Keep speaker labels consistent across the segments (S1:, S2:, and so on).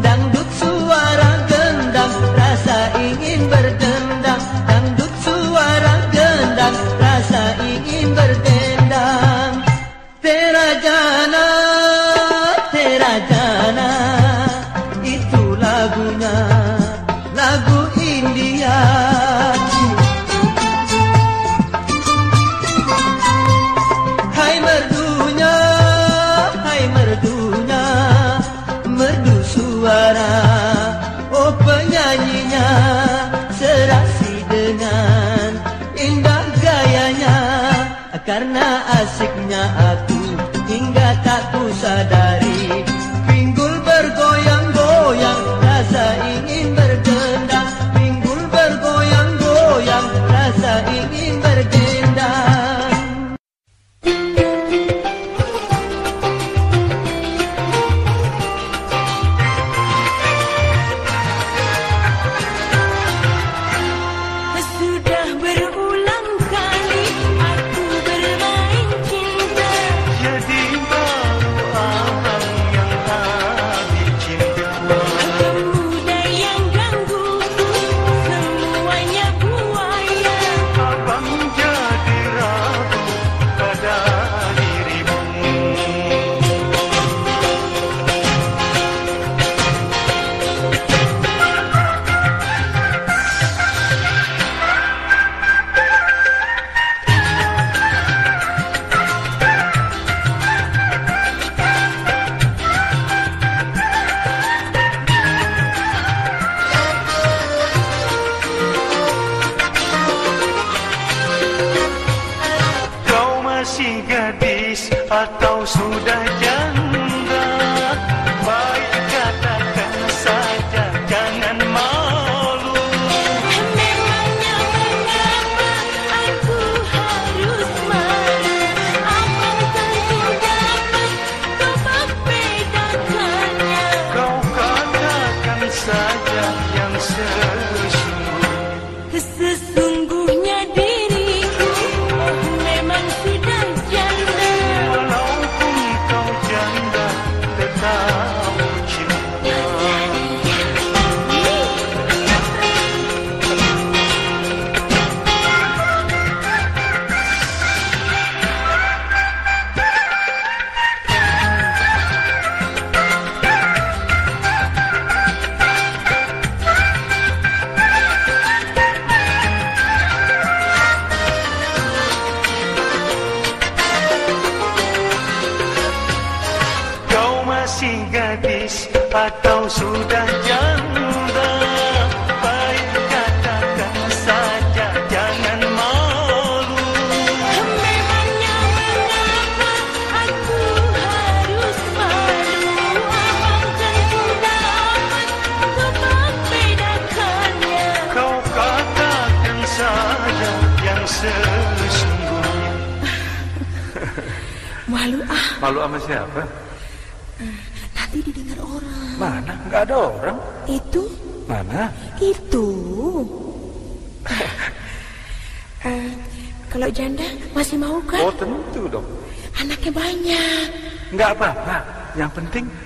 S1: Dangdut suara gendang, rasa ingin berdendang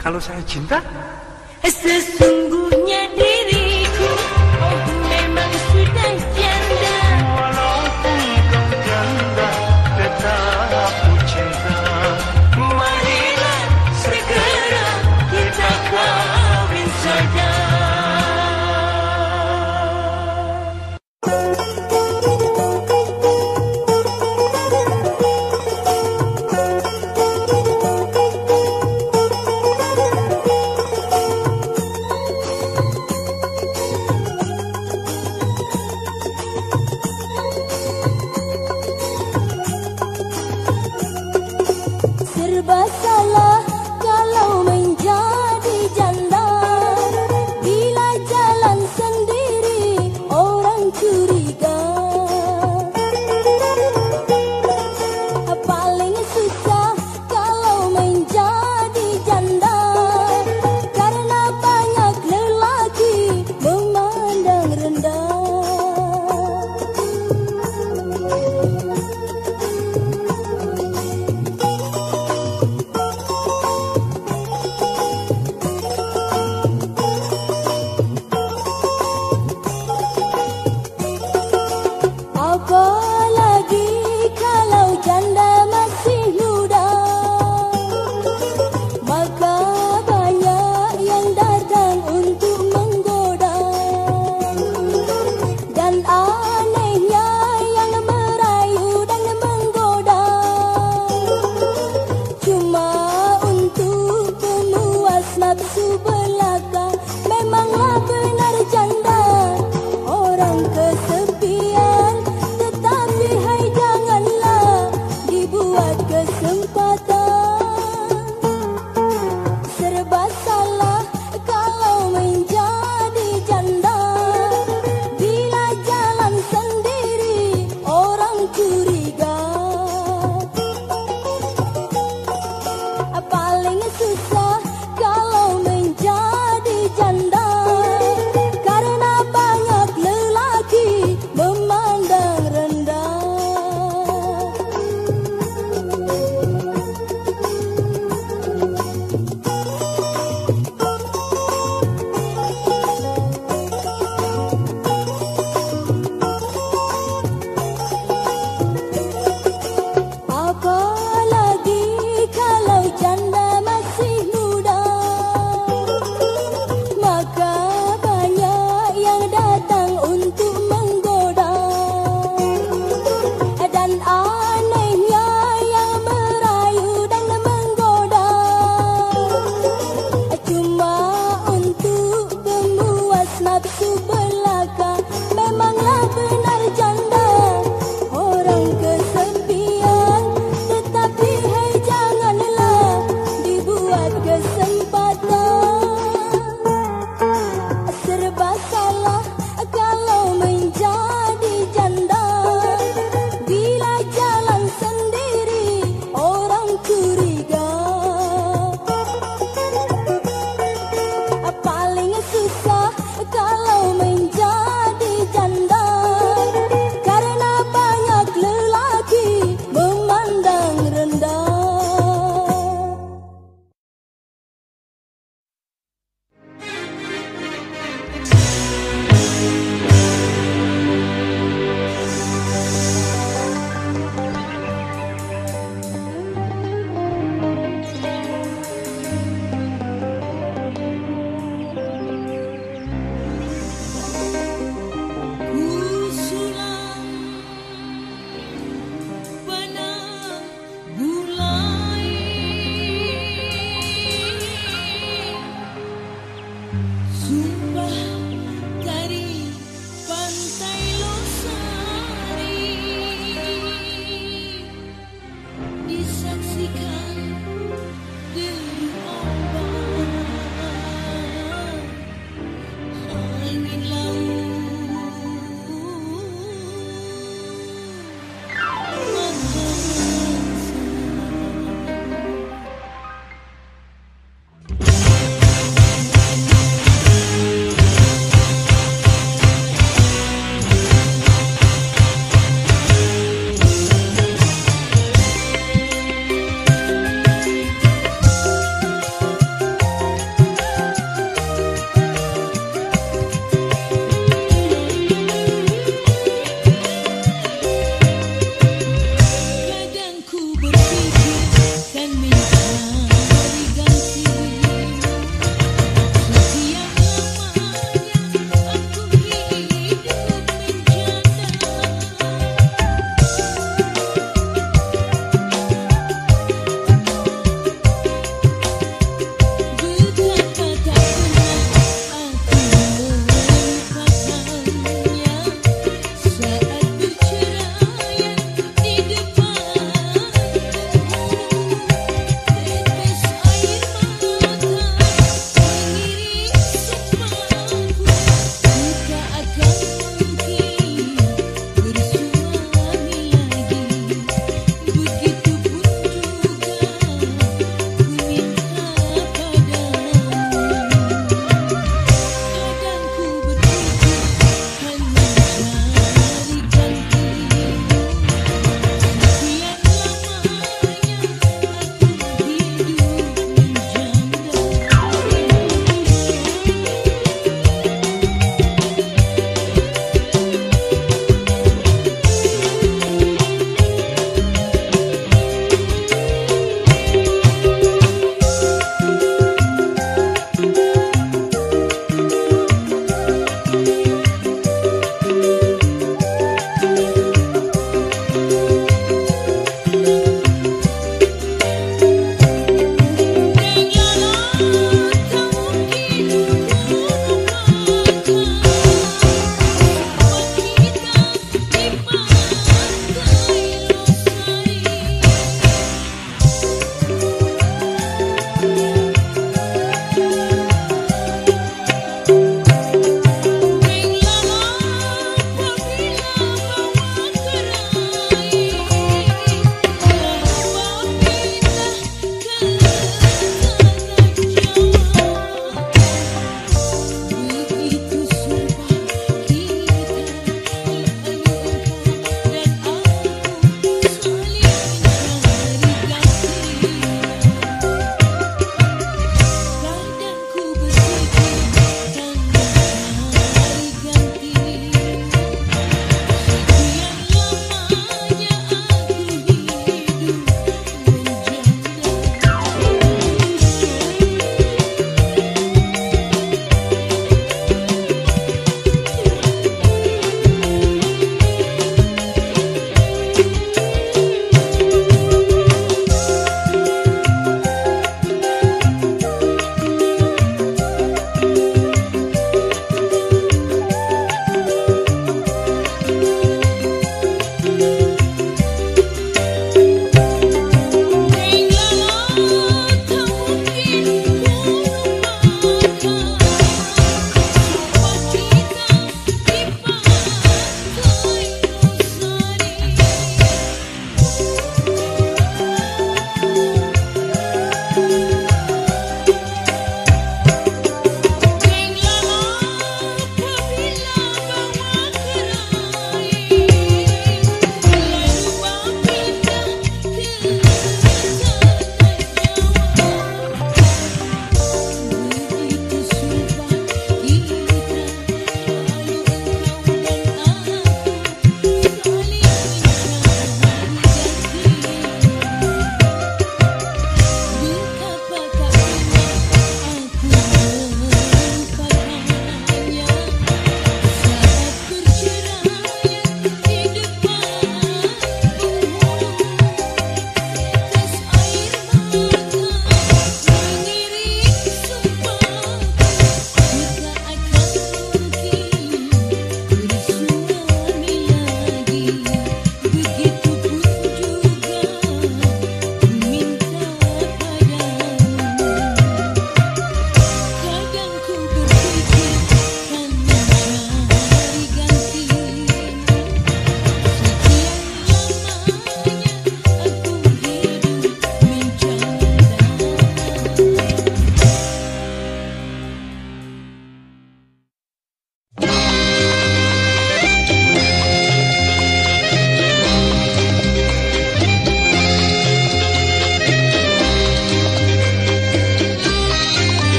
S2: kalau
S3: saya cinta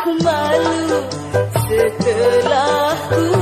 S3: aku malu setelah ku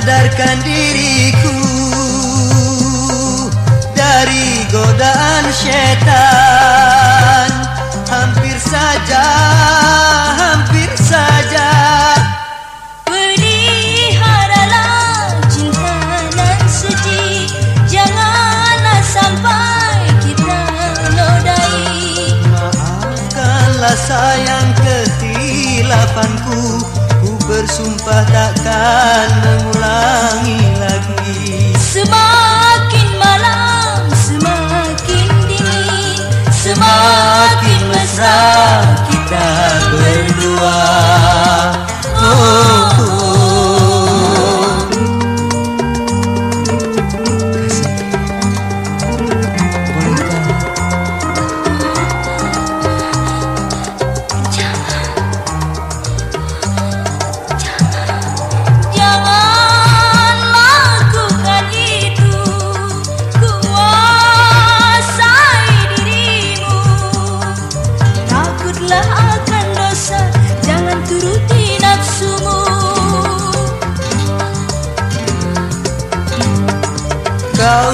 S1: sadarkan diriku dari godaan syaitan hampir saja. bersumpah takkan mengulangi lagi.
S3: Semakin malam, semakin dingin. Semakin mesra kita berdua.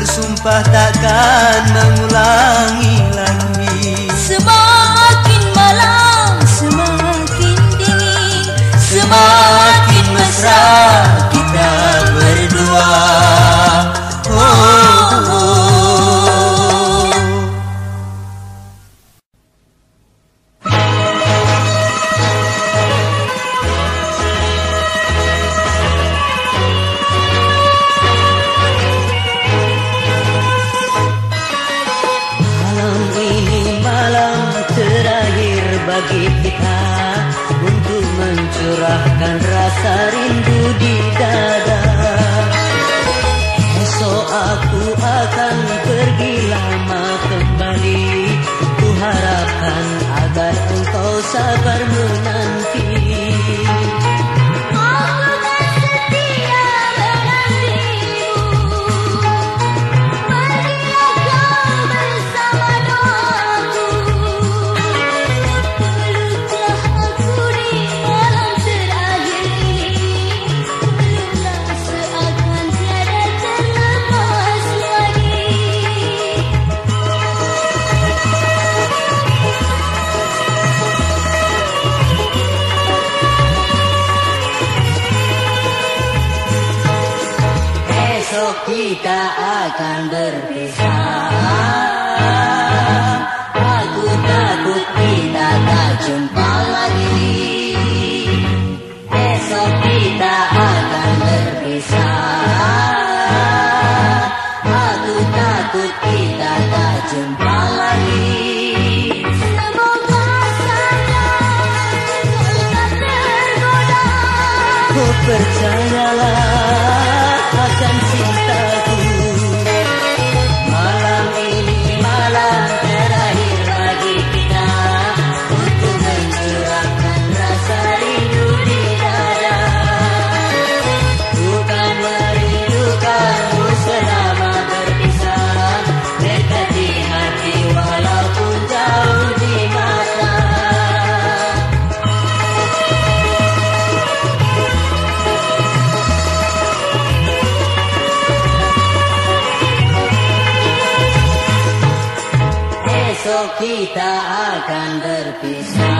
S1: bersumpah takkan mengulangi lagi
S3: Semakin malam, semakin dingin, semakin, mesra.
S1: Akan
S3: berpisah